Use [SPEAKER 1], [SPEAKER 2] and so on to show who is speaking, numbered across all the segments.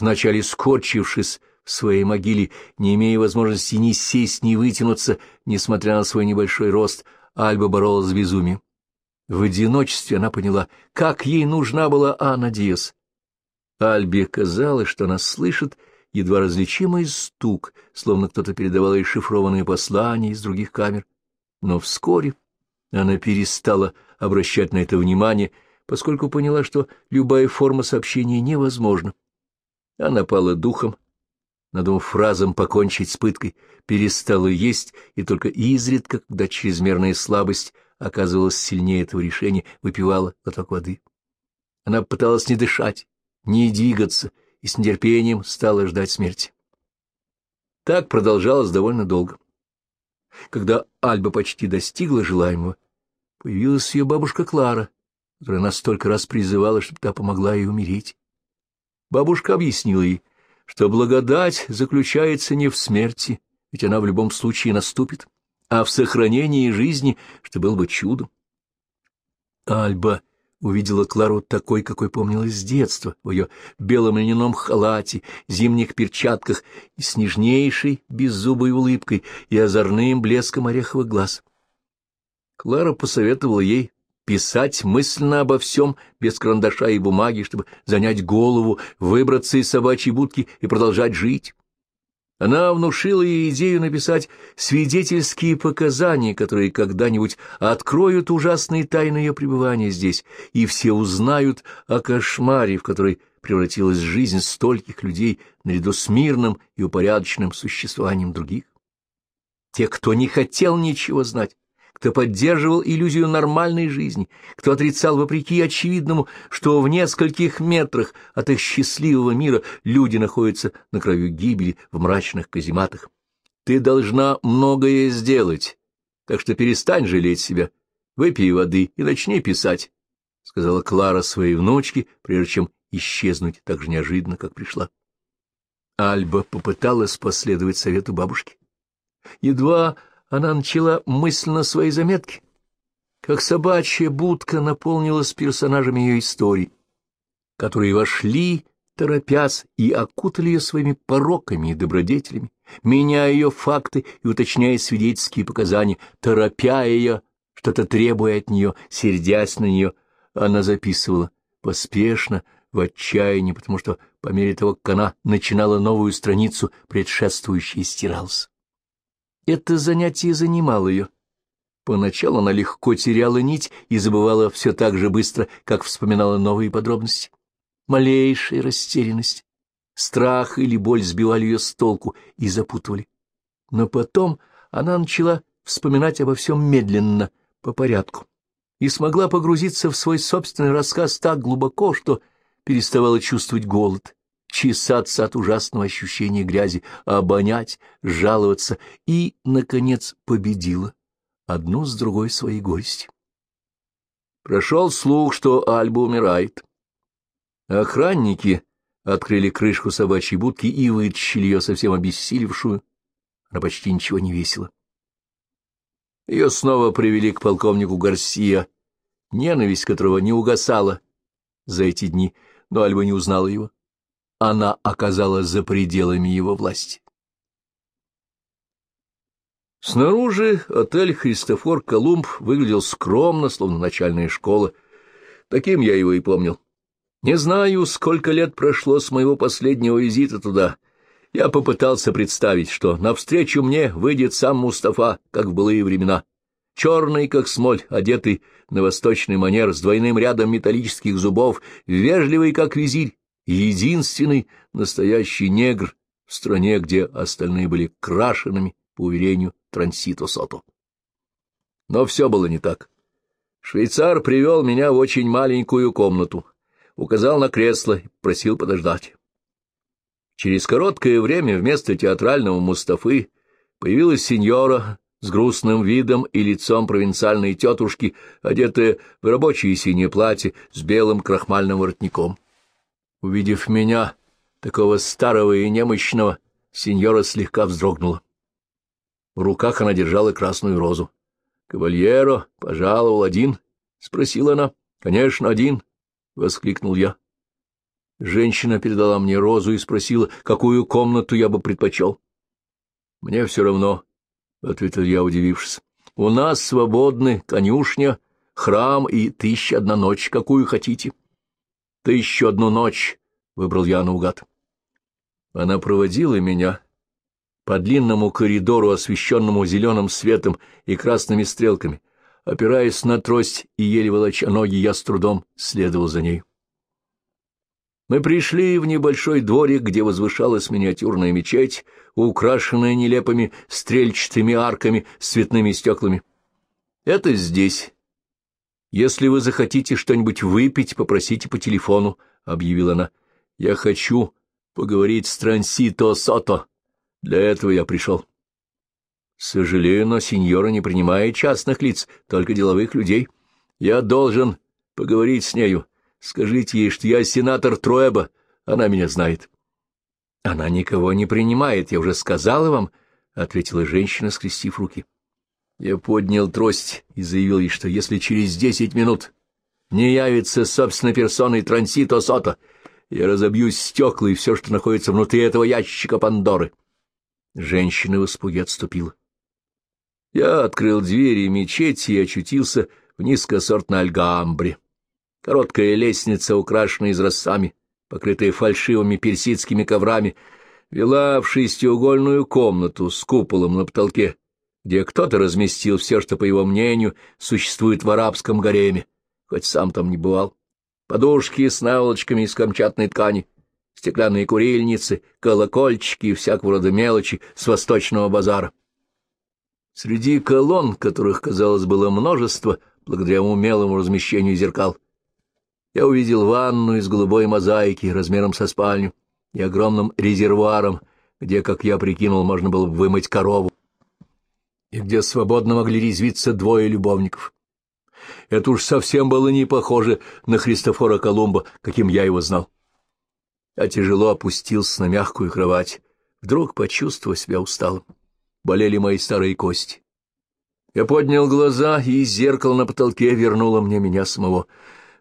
[SPEAKER 1] вначале скорчившись в своей могиле, не имея возможности ни сесть, ни вытянуться, несмотря на свой небольшой рост, Альба боролась с безумием. В одиночестве она поняла, как ей нужна была Анна Диас. Альбе казалось, что она слышит едва различимый стук, словно кто-то передавал ей шифрованные послания из других камер. Но вскоре она перестала обращать на это внимание, поскольку поняла, что любая форма сообщения невозможна. Она пала духом, надумав фразом покончить с пыткой, перестала есть, и только изредка, когда чрезмерная слабость оказывалась сильнее этого решения, выпивала глоток воды. Она пыталась не дышать, не двигаться, и с нетерпением стала ждать смерти. Так продолжалось довольно долго. Когда Альба почти достигла желаемого, появилась ее бабушка Клара, которая настолько раз призывала, чтобы та помогла ей умереть. Бабушка объяснила ей, что благодать заключается не в смерти, ведь она в любом случае наступит, а в сохранении жизни, что было бы чудом. Альба увидела Клару такой, какой помнила с детства, в ее белом льняном халате, зимних перчатках и с нежнейшей беззубой улыбкой и озорным блеском ореховых глаз. Клара посоветовала ей писать мысленно обо всем, без карандаша и бумаги, чтобы занять голову, выбраться из собачьей будки и продолжать жить. Она внушила ей идею написать свидетельские показания, которые когда-нибудь откроют ужасные тайны ее пребывания здесь, и все узнают о кошмаре, в который превратилась жизнь стольких людей наряду с мирным и упорядоченным существованием других. Те, кто не хотел ничего знать, кто поддерживал иллюзию нормальной жизни, кто отрицал вопреки очевидному, что в нескольких метрах от их счастливого мира люди находятся на краю гибели в мрачных казематах. Ты должна многое сделать, так что перестань жалеть себя, выпей воды и начни писать, — сказала Клара своей внучке, прежде чем исчезнуть так же неожиданно, как пришла. Альба попыталась последовать совету бабушки. Едва она начала мысленно свои заметки, как собачья будка наполнилась персонажами ее истории, которые вошли, торопясь, и окутали ее своими пороками и добродетелями, меняя ее факты и уточняя свидетельские показания, торопя ее, что-то требуя от нее, сердясь на нее, она записывала поспешно, в отчаянии, потому что по мере того, как она начинала новую страницу, предшествующая стиралась. Это занятие занимало ее. Поначалу она легко теряла нить и забывала все так же быстро, как вспоминала новые подробности. Малейшая растерянность, страх или боль сбивали ее с толку и запутывали. Но потом она начала вспоминать обо всем медленно, по порядку, и смогла погрузиться в свой собственный рассказ так глубоко, что переставала чувствовать голод чесаться от ужасного ощущения грязи, обонять, жаловаться и, наконец, победила одну с другой своей горести. Прошел слух, что Альба умирает. Охранники открыли крышку собачьей будки и вытащили ее совсем обессилевшую. Она почти ничего не весила. Ее снова привели к полковнику Гарсия, ненависть которого не угасала за эти дни, но Альба не узнала его она оказалась за пределами его власти. Снаружи отель «Христофор Колумб» выглядел скромно, словно начальная школа. Таким я его и помнил. Не знаю, сколько лет прошло с моего последнего визита туда. Я попытался представить, что навстречу мне выйдет сам Мустафа, как в былые времена. Черный, как смоль, одетый на восточный манер, с двойным рядом металлических зубов, вежливый, как визирь, единственный настоящий негр в стране, где остальные были крашенными, по уверению Трансито Сото. Но все было не так. Швейцар привел меня в очень маленькую комнату, указал на кресло и просил подождать. Через короткое время вместо театрального Мустафы появилась сеньора с грустным видом и лицом провинциальной тетушки, одетая в рабочее синее платье с белым крахмальным воротником. Увидев меня, такого старого и немощного, сеньора слегка вздрогнула. В руках она держала красную розу. — Кавальеро пожаловал один? — спросила она. — Конечно, один, — воскликнул я. Женщина передала мне розу и спросила, какую комнату я бы предпочел. — Мне все равно, — ответил я, удивившись. — У нас свободны конюшня, храм и тысяча одна ночь, какую хотите. — Тысячу одну ночь, — выбрал я наугад. Она проводила меня по длинному коридору, освещенному зеленым светом и красными стрелками. Опираясь на трость и еле волоча ноги, я с трудом следовал за ней. Мы пришли в небольшой дворик, где возвышалась миниатюрная мечеть, украшенная нелепыми стрельчатыми арками с цветными стеклами. Это здесь. Если вы захотите что-нибудь выпить, попросите по телефону, — объявила она. Я хочу поговорить с Трансито Сото. Для этого я пришел. Сожалею, но сеньора не принимает частных лиц, только деловых людей. Я должен поговорить с нею. Скажите ей, что я сенатор Троеба, она меня знает. — Она никого не принимает, я уже сказала вам, — ответила женщина, скрестив руки. Я поднял трость и заявил ей, что если через десять минут не явится собственной персоной Трансито Сота, я разобью стекла и все, что находится внутри этого ящика Пандоры. Женщина в испуге отступила. Я открыл двери мечети и очутился в низкосортной альгамбре. Короткая лестница, украшенная изразцами, покрытая фальшивыми персидскими коврами, вела в шестиугольную комнату с куполом на потолке, где кто-то разместил все, что, по его мнению, существует в арабском гареме, хоть сам там не бывал. Подушки с наволочками из камчатной ткани, стеклянные курильницы, колокольчики и всякого рода мелочи с восточного базара. Среди колонн, которых, казалось, было множество, благодаря умелому размещению зеркал, я увидел ванну из голубой мозаики размером со спальню и огромным резервуаром, где, как я прикинул, можно было бы вымыть корову, и где свободно могли резвиться двое любовников. Это уж совсем было не похоже на Христофора Колумба, каким я его знал. Я тяжело опустился на мягкую кровать, вдруг почувствовав себя усталым. Болели мои старые кости. Я поднял глаза, и из зеркала на потолке вернуло мне меня самого —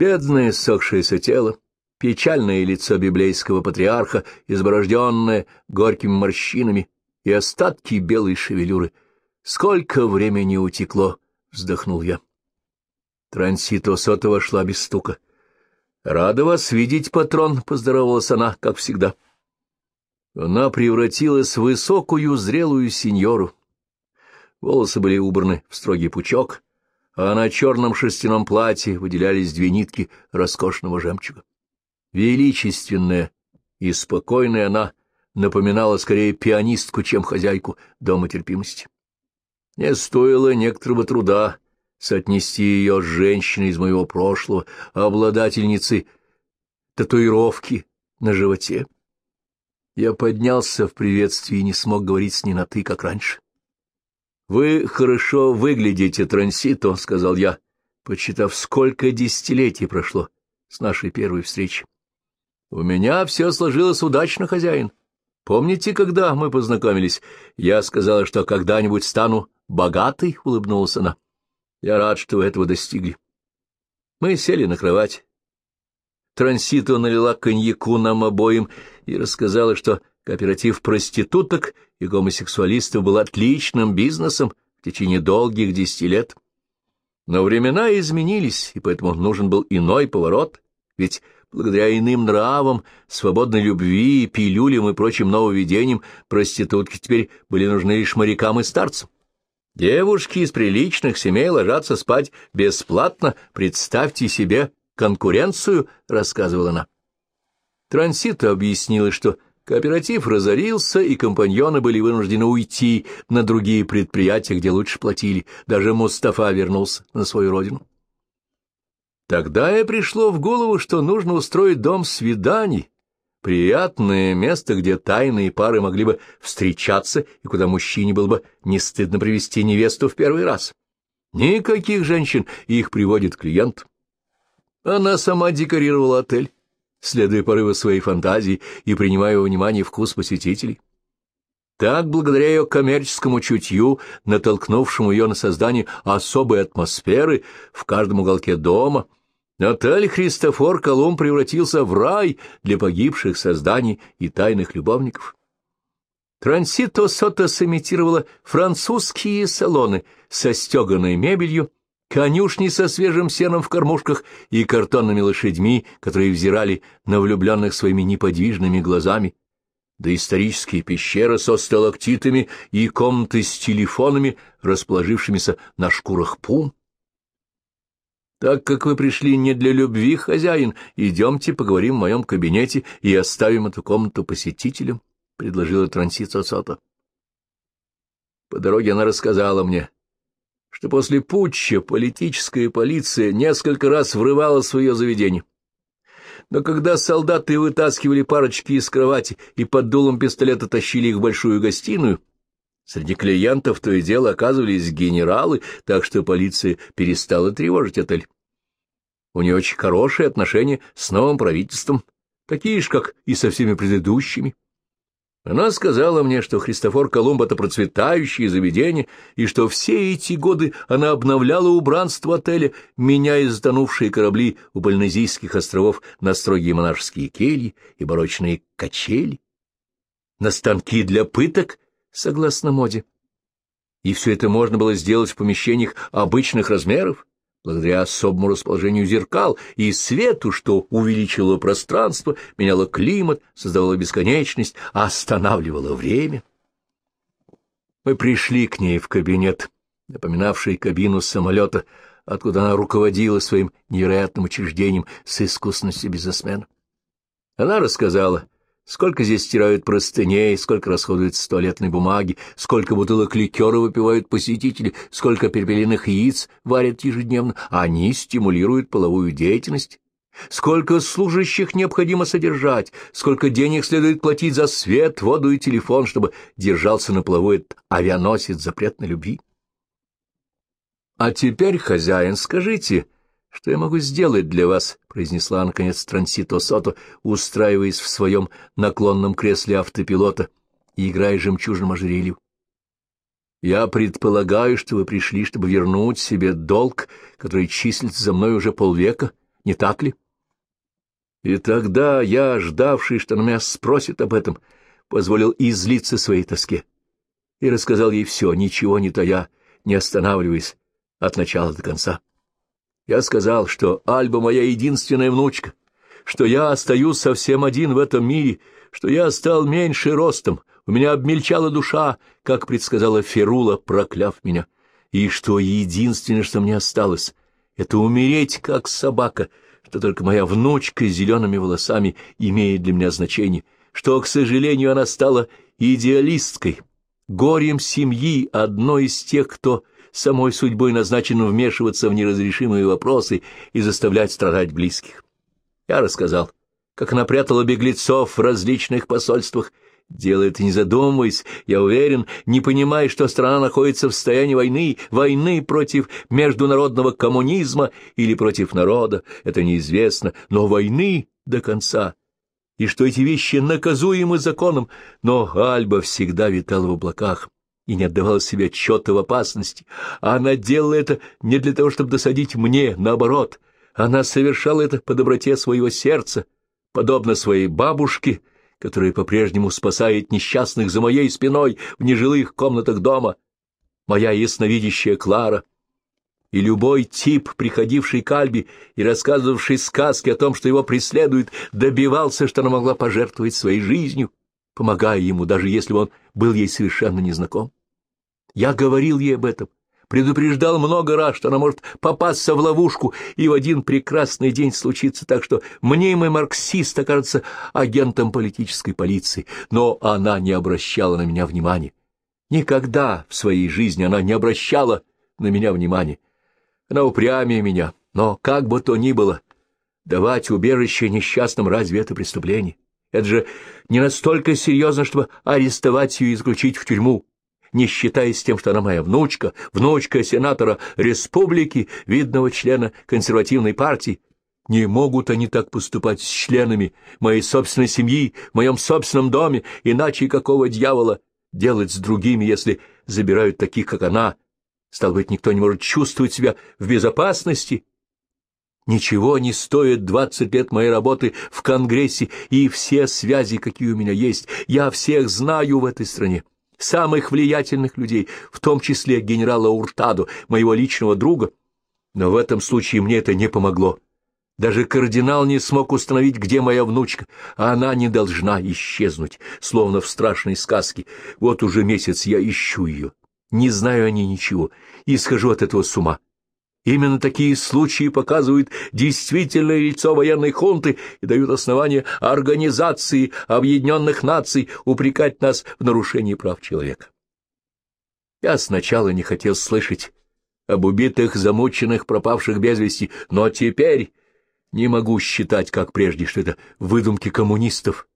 [SPEAKER 1] Бедное сохшееся тело, печальное лицо библейского патриарха, изборожденное горькими морщинами и остатки белой шевелюры. Сколько времени утекло, — вздохнул я. Трансито сота вошла без стука. — Рада вас видеть, патрон, — поздоровалась она, как всегда. Она превратилась в высокую, зрелую сеньору. Волосы были убраны в строгий пучок, а на черном шерстяном платье выделялись две нитки роскошного жемчуга. Величественная и спокойная она напоминала скорее пианистку, чем хозяйку дома терпимости. Не стоило некоторого труда соотнести ее с женщиной из моего прошлого, обладательницей татуировки на животе. Я поднялся в приветствии и не смог говорить с ней на «ты», как раньше. «Вы хорошо выглядите, Трансито», — сказал я, почитав, сколько десятилетий прошло с нашей первой встречи. «У меня все сложилось удачно, хозяин. Помните, когда мы познакомились? Я сказала, что когда-нибудь стану богатой», — улыбнулась она. «Я рад, что вы этого достигли». Мы сели на кровать. Трансито налила коньяку нам обоим и рассказала, что Кооператив проституток и гомосексуалистов был отличным бизнесом в течение долгих десяти лет. Но времена изменились, и поэтому нужен был иной поворот, ведь благодаря иным нравам, свободной любви, пилюлям и прочим нововведениям проститутки теперь были нужны лишь морякам и старцам. Девушки из приличных семей ложатся спать бесплатно, представьте себе конкуренцию, — рассказывала она. Трансита объяснила, что Кооператив разорился, и компаньоны были вынуждены уйти на другие предприятия, где лучше платили. Даже Мустафа вернулся на свою родину. Тогда я пришло в голову, что нужно устроить дом свиданий, приятное место, где тайные пары могли бы встречаться и куда мужчине было бы не стыдно привести невесту в первый раз. Никаких женщин, их приводит клиент. Она сама декорировала отель следуя порыву своей фантазии и принимая во внимание вкус посетителей. Так, благодаря ее коммерческому чутью, натолкнувшему ее на создание особой атмосферы в каждом уголке дома, Отель Христофор Колумб превратился в рай для погибших созданий и тайных любовников. Трансито Сота сымитировала французские салоны со стеганой мебелью, конюшни со свежим сеном в кормушках и картонными лошадьми, которые взирали на влюбленных своими неподвижными глазами, да исторические пещеры со сталактитами и комнаты с телефонами, расположившимися на шкурах пум. Так как вы пришли не для любви, хозяин, идемте поговорим в моем кабинете и оставим эту комнату посетителям, — предложила Трансица Сота. По дороге она рассказала мне, что после путча политическая полиция несколько раз врывалась в ее заведение. Но когда солдаты вытаскивали парочки из кровати и под дулом пистолета тащили их в большую гостиную, среди клиентов то и дело оказывались генералы, так что полиция перестала тревожить отель. У нее очень хорошие отношения с новым правительством, такие же, как и со всеми предыдущими. Она сказала мне, что Христофор Колумб — это процветающее заведение, и что все эти годы она обновляла убранство отеля, меняя затонувшие корабли у Полинезийских островов на строгие монашеские кельи и барочные качели, на станки для пыток, согласно моде. И все это можно было сделать в помещениях обычных размеров, благодаря особому расположению зеркал и свету, что увеличило пространство, меняло климат, создавало бесконечность, останавливало время. Мы пришли к ней в кабинет, напоминавший кабину самолета, откуда она руководила своим невероятным учреждением с искусностью бизнесмена. Она рассказала Сколько здесь стирают простыней, сколько расходуется туалетной бумаги, сколько бутылок ликера выпивают посетители, сколько перепелиных яиц варят ежедневно, они стимулируют половую деятельность. Сколько служащих необходимо содержать, сколько денег следует платить за свет, воду и телефон, чтобы держался на плаву этот авианосец запретной любви. А теперь, хозяин, скажите, — что я могу сделать для вас? — произнесла, наконец, Трансито Сото, устраиваясь в своем наклонном кресле автопилота и играя жемчужным ожерелью. — Я предполагаю, что вы пришли, чтобы вернуть себе долг, который числится за мной уже полвека, не так ли? И тогда я, ждавший, что на меня спросит об этом, позволил излиться своей тоске и рассказал ей все, ничего не тая, не останавливаясь от начала до конца. Я сказал, что Альба моя единственная внучка, что я остаюсь совсем один в этом мире, что я стал меньше ростом, у меня обмельчала душа, как предсказала Ферула, прокляв меня, и что единственное, что мне осталось, это умереть, как собака, что только моя внучка с зелеными волосами имеет для меня значение, что, к сожалению, она стала идеалисткой, горем семьи, одной из тех, кто самой судьбой назначено вмешиваться в неразрешимые вопросы и заставлять страдать близких. Я рассказал, как она прятала беглецов в различных посольствах, делает не задумываясь, я уверен, не понимая, что страна находится в состоянии войны, войны против международного коммунизма или против народа, это неизвестно, но войны до конца, и что эти вещи наказуемы законом, но Альба всегда витала в облаках и не отдавала себе отчета в опасности. Она делала это не для того, чтобы досадить мне, наоборот. Она совершала это по доброте своего сердца, подобно своей бабушке, которая по-прежнему спасает несчастных за моей спиной в нежилых комнатах дома. Моя ясновидящая Клара — и любой тип, приходивший к Альбе и рассказывавший сказки о том, что его преследуют, добивался, что она могла пожертвовать своей жизнью, помогая ему, даже если он был ей совершенно незнаком. Я говорил ей об этом, предупреждал много раз, что она может попасться в ловушку, и в один прекрасный день случится так, что мнимый марксист окажется агентом политической полиции, но она не обращала на меня внимания. Никогда в своей жизни она не обращала на меня внимания. Она упрямее меня, но как бы то ни было, давать убежище несчастным разве это преступление? Это же не настолько серьезно, чтобы арестовать ее и заключить в тюрьму не считаясь тем, что она моя внучка, внучка сенатора республики, видного члена консервативной партии. Не могут они так поступать с членами моей собственной семьи, в моем собственном доме, иначе какого дьявола делать с другими, если забирают таких, как она? Стало быть, никто не может чувствовать себя в безопасности? Ничего не стоит двадцать лет моей работы в Конгрессе и все связи, какие у меня есть. Я всех знаю в этой стране, самых влиятельных людей, в том числе генерала Уртаду, моего личного друга. Но в этом случае мне это не помогло. Даже кардинал не смог установить, где моя внучка, а она не должна исчезнуть, словно в страшной сказке. Вот уже месяц я ищу ее, не знаю о ней ничего, и схожу от этого с ума. Именно такие случаи показывают действительное лицо военной хунты и дают основание Организации Объединенных Наций упрекать нас в нарушении прав человека. Я сначала не хотел слышать об убитых, замученных, пропавших без вести, но теперь не могу считать, как прежде, что это выдумки коммунистов,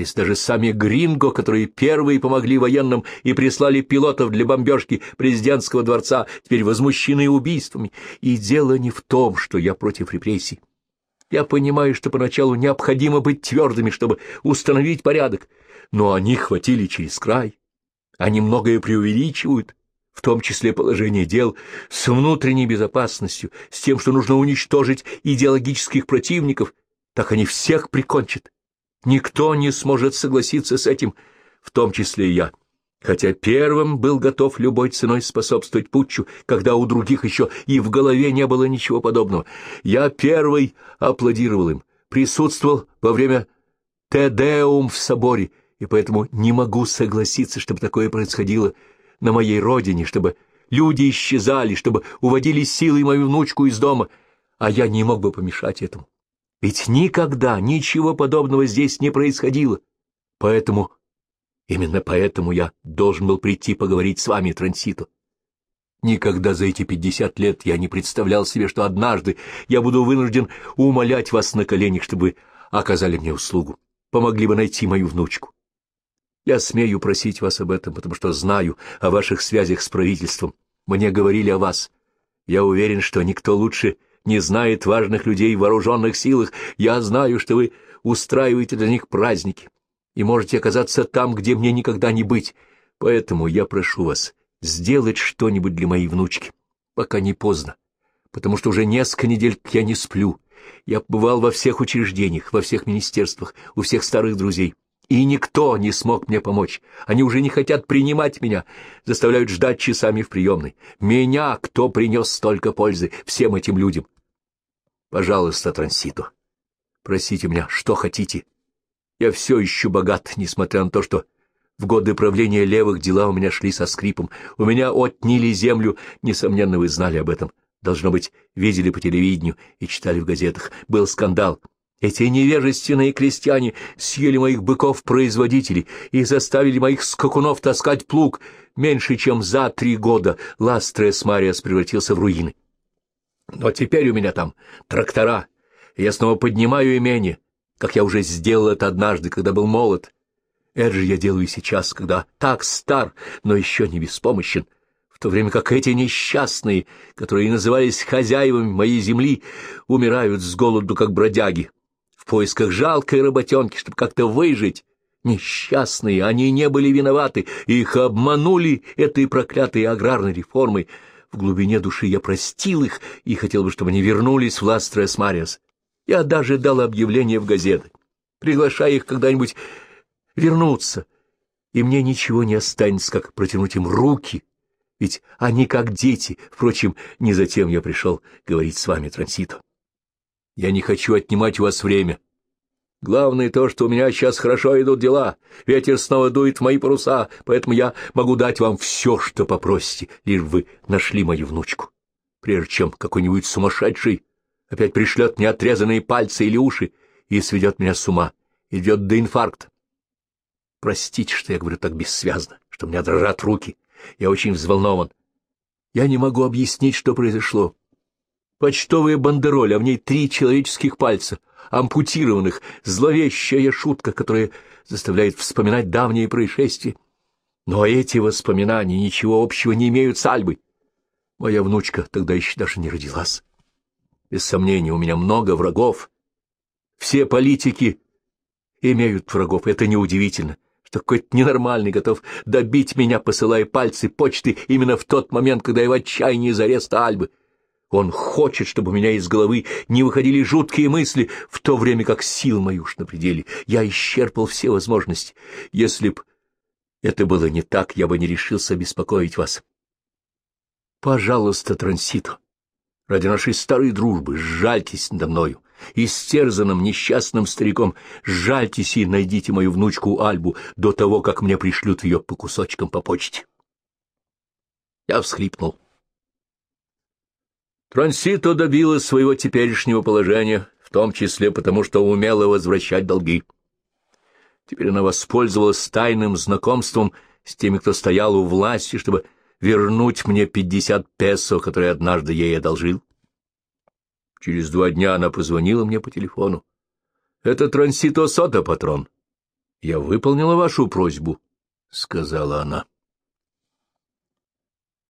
[SPEAKER 1] если даже сами Гринго, которые первые помогли военным и прислали пилотов для бомбежки президентского дворца, теперь возмущены убийствами. И дело не в том, что я против репрессий. Я понимаю, что поначалу необходимо быть твердыми, чтобы установить порядок, но они хватили через край. Они многое преувеличивают, в том числе положение дел с внутренней безопасностью, с тем, что нужно уничтожить идеологических противников, так они всех прикончат. Никто не сможет согласиться с этим, в том числе и я. Хотя первым был готов любой ценой способствовать путчу, когда у других еще и в голове не было ничего подобного. Я первый аплодировал им, присутствовал во время Тедеум в соборе, и поэтому не могу согласиться, чтобы такое происходило на моей родине, чтобы люди исчезали, чтобы уводили силой мою внучку из дома, а я не мог бы помешать этому. Ведь никогда ничего подобного здесь не происходило. Поэтому, именно поэтому я должен был прийти поговорить с вами, Транситу. Никогда за эти пятьдесят лет я не представлял себе, что однажды я буду вынужден умолять вас на коленях, чтобы оказали мне услугу, помогли бы найти мою внучку. Я смею просить вас об этом, потому что знаю о ваших связях с правительством. Мне говорили о вас. Я уверен, что никто лучше не знает важных людей в вооруженных силах. Я знаю, что вы устраиваете для них праздники и можете оказаться там, где мне никогда не быть. Поэтому я прошу вас сделать что-нибудь для моей внучки, пока не поздно, потому что уже несколько недель я не сплю. Я побывал во всех учреждениях, во всех министерствах, у всех старых друзей. И никто не смог мне помочь. Они уже не хотят принимать меня, заставляют ждать часами в приемной. Меня кто принес столько пользы всем этим людям? Пожалуйста, Транситу, просите меня, что хотите. Я все еще богат, несмотря на то, что в годы правления левых дела у меня шли со скрипом. У меня отняли землю, несомненно, вы знали об этом. Должно быть, видели по телевидению и читали в газетах. Был скандал. Эти невежественные крестьяне съели моих быков-производителей и заставили моих скакунов таскать плуг. Меньше чем за три года Ластрес Мариас превратился в руины. Но теперь у меня там трактора, и я снова поднимаю имение, как я уже сделал это однажды, когда был молод. Это же я делаю сейчас, когда так стар, но еще не беспомощен, в то время как эти несчастные, которые назывались хозяевами моей земли, умирают с голоду, как бродяги поисках жалкой работенки, чтобы как-то выжить. Несчастные, они не были виноваты, их обманули этой проклятой аграрной реформой. В глубине души я простил их и хотел бы, чтобы они вернулись в Ластрес Мариас. Я даже дал объявление в газеты, приглашая их когда-нибудь вернуться. И мне ничего не останется, как протянуть им руки, ведь они как дети. Впрочем, не затем я пришел говорить с вами, Трансито. Я не хочу отнимать у вас время. Главное то, что у меня сейчас хорошо идут дела. Ветер снова дует в мои паруса, поэтому я могу дать вам все, что попросите, лишь вы нашли мою внучку. Прежде чем какой-нибудь сумасшедший опять пришлет мне отрезанные пальцы или уши и сведет меня с ума, идет до инфаркта. Простите, что я говорю так бессвязно, что у меня дрожат руки. Я очень взволнован. Я не могу объяснить, что произошло. Почтовая бандероль, а в ней три человеческих пальца, ампутированных, зловещая шутка, которая заставляет вспоминать давние происшествия. Но эти воспоминания ничего общего не имеют с Альбой. Моя внучка тогда еще даже не родилась. Без сомнения, у меня много врагов. Все политики имеют врагов, это неудивительно, что какой-то ненормальный готов добить меня, посылая пальцы почты именно в тот момент, когда я в отчаянии из ареста Альбы. Он хочет, чтобы у меня из головы не выходили жуткие мысли, в то время как сил мои уж на пределе. Я исчерпал все возможности. Если б это было не так, я бы не решился беспокоить вас. Пожалуйста, Трансито, ради нашей старой дружбы, сжальтесь надо мною. Истерзанным несчастным стариком, сжальтесь и найдите мою внучку Альбу до того, как мне пришлют ее по кусочкам по почте. Я всхлипнул. Трансито добилась своего теперешнего положения, в том числе потому, что умела возвращать долги. Теперь она воспользовалась тайным знакомством с теми, кто стоял у власти, чтобы вернуть мне пятьдесят песо, которые однажды ей одолжил. Через два дня она позвонила мне по телефону. — Это Трансито Сота, патрон. — Я выполнила вашу просьбу, — сказала она.